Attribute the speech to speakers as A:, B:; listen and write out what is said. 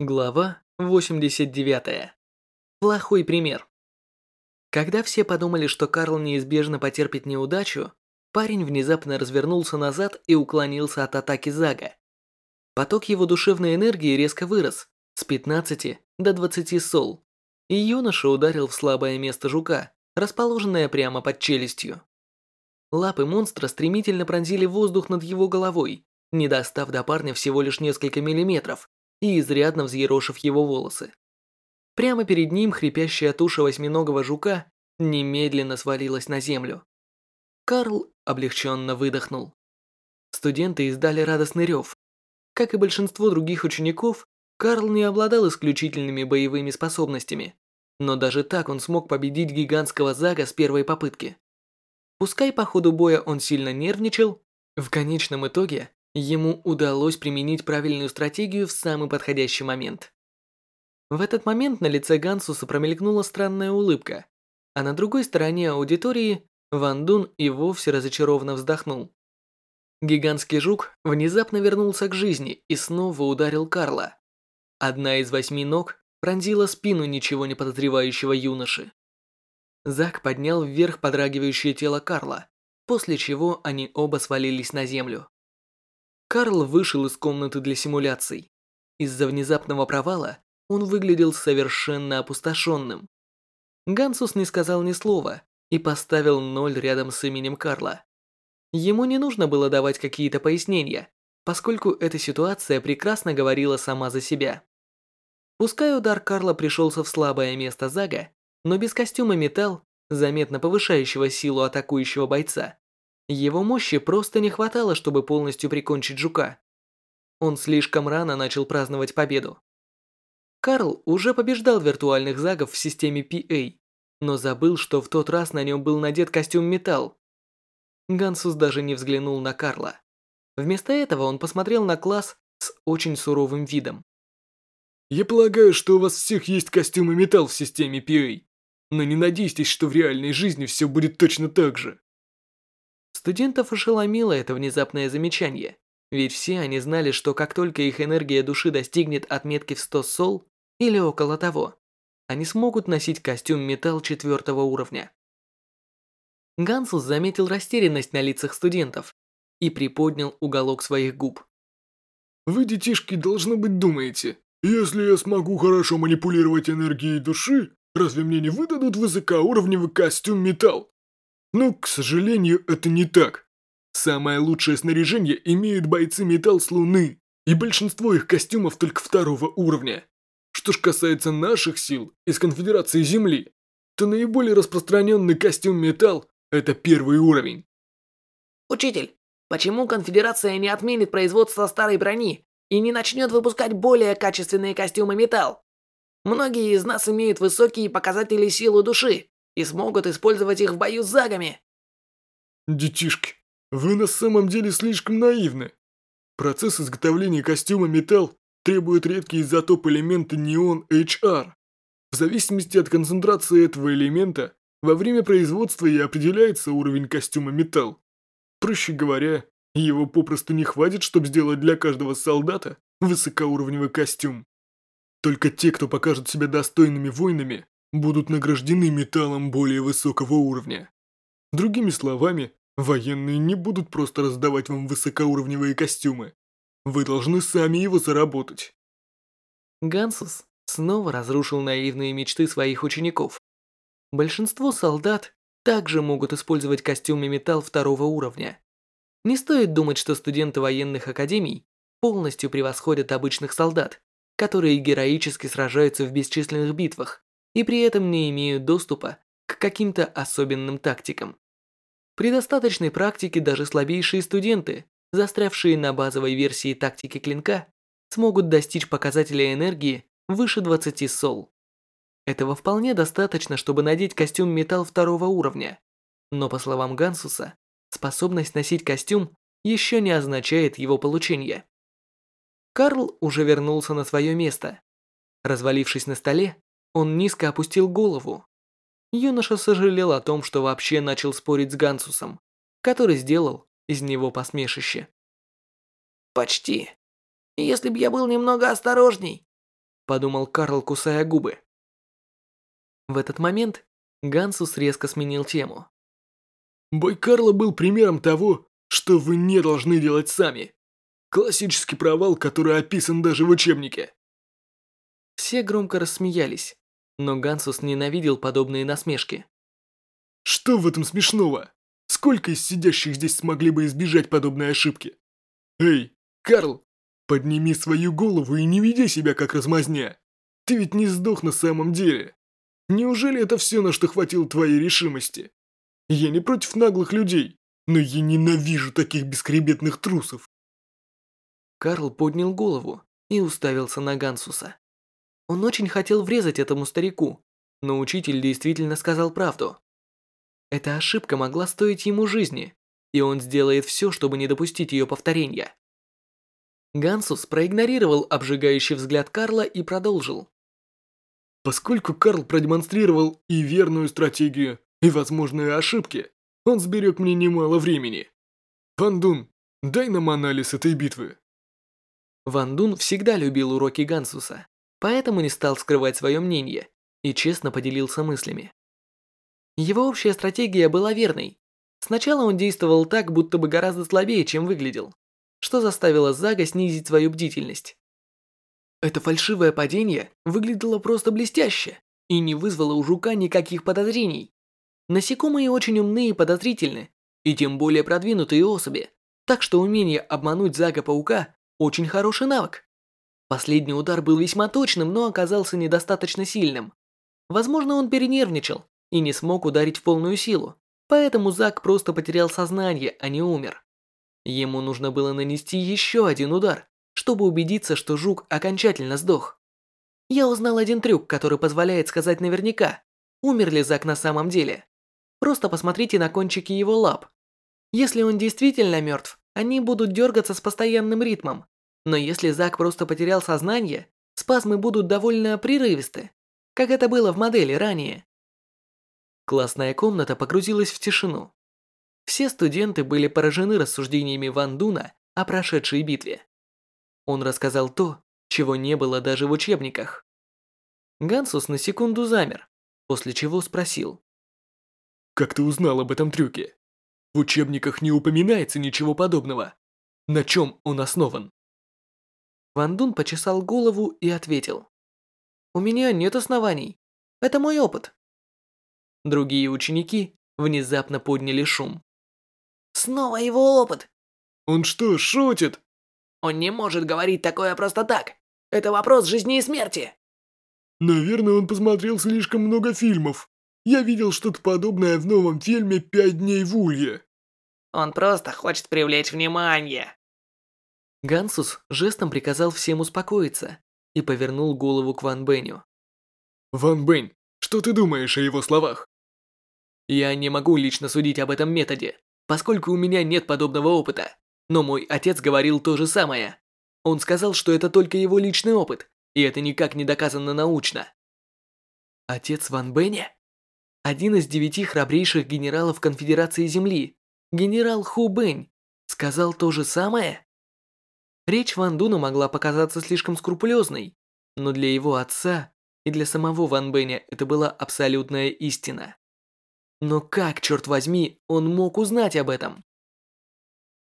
A: Глава 89. Плохой пример. Когда все подумали, что Карл неизбежно потерпит неудачу, парень внезапно развернулся назад и уклонился от атаки Зага. Поток его душевной энергии резко вырос с 15 до 20 сол, и юноша ударил в слабое место жука, расположенное прямо под челюстью. Лапы монстра стремительно пронзили воздух над его головой, не достав до парня всего лишь несколько миллиметров, и изрядно взъерошив его волосы. Прямо перед ним хрипящая туша восьминогого жука немедленно свалилась на землю. Карл облегченно выдохнул. Студенты издали радостный рев. Как и большинство других учеников, Карл не обладал исключительными боевыми способностями, но даже так он смог победить гигантского Зага с первой попытки. Пускай по ходу боя он сильно нервничал, в конечном итоге Ему удалось применить правильную стратегию в самый подходящий момент. В этот момент на лице Гансуса промелькнула странная улыбка, а на другой стороне аудитории Ван Дун и вовсе разочарованно вздохнул. Гигантский жук внезапно вернулся к жизни и снова ударил Карла. Одна из восьми ног пронзила спину ничего не подозревающего юноши. Зак поднял вверх подрагивающее тело Карла, после чего они оба свалились на землю. Карл вышел из комнаты для симуляций. Из-за внезапного провала он выглядел совершенно опустошенным. Гансус не сказал ни слова и поставил ноль рядом с именем Карла. Ему не нужно было давать какие-то пояснения, поскольку эта ситуация прекрасно говорила сама за себя. Пускай удар Карла пришелся в слабое место Зага, но без костюма металл, заметно повышающего силу атакующего бойца, его мощи просто не хватало, чтобы полностью прикончить жука. Он слишком рано начал праздновать победу. Карл уже побеждал виртуальных загов в системе PA, но забыл, что в тот раз на нем был надет костюм металл. Гансус даже не взглянул на Карла. Вместо этого он посмотрел на класс с очень суровым видом.
B: «Я полагаю, что у вас всех есть костюмы металл в системе PA, но не надейтесь, что в реальной жизни все будет точно так же.
A: Студентов ошеломило это внезапное замечание, ведь все они знали, что как только их энергия души достигнет отметки в 100 сол или около того, они смогут носить костюм металл четвертого уровня. Гансус заметил растерянность на лицах студентов и приподнял уголок своих губ.
B: «Вы, детишки, должно быть думаете, если я смогу хорошо манипулировать энергией души, разве мне не выдадут высокоуровневый костюм металл? Но, к сожалению, это не так. Самое лучшее снаряжение имеют бойцы металл с Луны, и большинство их костюмов только второго уровня. Что ж касается наших сил из Конфедерации Земли, то наиболее распространенный костюм металл – это первый уровень.
C: Учитель, почему Конфедерация не отменит производство старой брони и не начнет выпускать более качественные костюмы металл? Многие из нас имеют высокие показатели силы души, и смогут использовать их в бою с загами.
B: Детишки, вы на самом деле слишком наивны. Процесс изготовления костюма металл требует редкий изотоп элемента неон HR. В зависимости от концентрации этого элемента, во время производства и определяется уровень костюма металл. Проще говоря, его попросту не хватит, чтобы сделать для каждого солдата высокоуровневый костюм. Только те, кто покажут себя достойными воинами, будут награждены металлом более высокого уровня. Другими словами, военные не будут просто раздавать вам высокоуровневые костюмы. Вы должны сами его заработать.
A: Гансус снова разрушил наивные мечты своих учеников. Большинство солдат также могут использовать костюмы металл второго уровня. Не стоит думать, что студенты военных академий полностью превосходят обычных солдат, которые героически сражаются в бесчисленных битвах и при этом не имеют доступа к каким-то особенным тактикам. При достаточной практике даже слабейшие студенты, застрявшие на базовой версии тактики клинка, смогут достичь показателя энергии выше 20 сол. Этого вполне достаточно, чтобы надеть костюм металл второго уровня. Но по словам Гансуса, способность носить костюм еще не означает его получение. Карл уже вернулся на свое место. Развалившись на столе, он низко опустил голову. Юноша сожалел о том, что вообще начал спорить с Гансусом, который сделал из него посмешище.
C: «Почти. Если бы я был немного осторожней,
A: подумал Карл, кусая губы. В этот момент Гансус резко сменил тему.
B: Бой Карла был примером того, что вы не должны делать сами. Классический провал, который описан даже в учебнике.
A: Все громко рассмеялись, но Гансус ненавидел подобные насмешки.
B: Что в этом смешного? Сколько из сидящих здесь смогли бы избежать подобной ошибки? Эй, Карл, подними свою голову и не веди себя как размазня. Ты ведь не сдох на самом деле. Неужели это все, на что хватило твоей решимости? Я не против наглых людей, но я ненавижу таких бескребетных трусов.
A: Карл поднял голову и уставился на Гансуса. Он очень хотел врезать этому старику, но учитель действительно сказал правду. Эта ошибка могла стоить ему жизни, и он сделает все, чтобы не допустить ее повторения. Гансус проигнорировал обжигающий взгляд Карла и продолжил.
B: Поскольку Карл продемонстрировал и верную стратегию, и возможные ошибки, он сберег мне немало времени. Ван Дун, дай нам анализ этой битвы.
A: Ван Дун всегда любил уроки Гансуса, поэтому не стал скрывать свое мнение и честно поделился мыслями. Его общая стратегия была верной. Сначала он действовал так, будто бы гораздо слабее, чем выглядел, что заставило Зага снизить свою бдительность. Это фальшивое падение выглядело просто блестяще и не вызвало у жука никаких подозрений. Насекомые очень умные и подозрительны, и тем более продвинутые особи, так что умение обмануть Зага-паука – очень хороший навык. Последний удар был весьма точным, но оказался недостаточно сильным. Возможно, он перенервничал и не смог ударить в полную силу, поэтому Зак просто потерял сознание, а не умер. Ему нужно было нанести еще один удар, чтобы убедиться, что жук окончательно сдох. Я узнал один трюк, который позволяет сказать наверняка, умер ли Зак на самом деле. Просто посмотрите на кончики его лап. Если он действительно мертв, они будут дергаться с постоянным ритмом. Но если Зак просто потерял сознание, спазмы будут довольно прерывисты, как это было в модели ранее. Классная комната погрузилась в тишину. Все студенты были поражены рассуждениями Ван Дуна о прошедшей битве. Он рассказал то, чего не было даже в учебниках. Гансус на секунду замер, после чего спросил.
B: Как ты узнал об этом трюке? В учебниках не упоминается ничего подобного. На чем он основан?
A: Ван Дун почесал голову и ответил. У меня нет оснований. Это мой опыт. Другие ученики внезапно подняли шум.
C: Снова его опыт.
B: Он что, шутит?
C: Он не может говорить такое просто так. Это вопрос жизни и смерти.
B: Наверное, он посмотрел слишком много фильмов. Я видел что-то подобное в новом фильме «Пять дней в Улье».
C: Он просто хочет привлечь внимание.
A: Гансус жестом приказал всем успокоиться и повернул голову к Ван Беню.
B: «Ван Бэнь, что ты думаешь о его словах?»
A: «Я не могу лично судить об этом методе, поскольку у меня нет подобного опыта, но мой отец говорил то же самое. Он сказал, что это только его личный опыт, и это никак не доказано научно». «Отец Ван Бэня?» Один из девяти храбрейших генералов Конфедерации Земли, генерал Ху Бэнь, сказал то же самое? Речь Ван Дуна могла показаться слишком скрупулезной, но для его отца и для самого Ван Бэня это была абсолютная истина. Но как, черт возьми, он мог узнать об этом?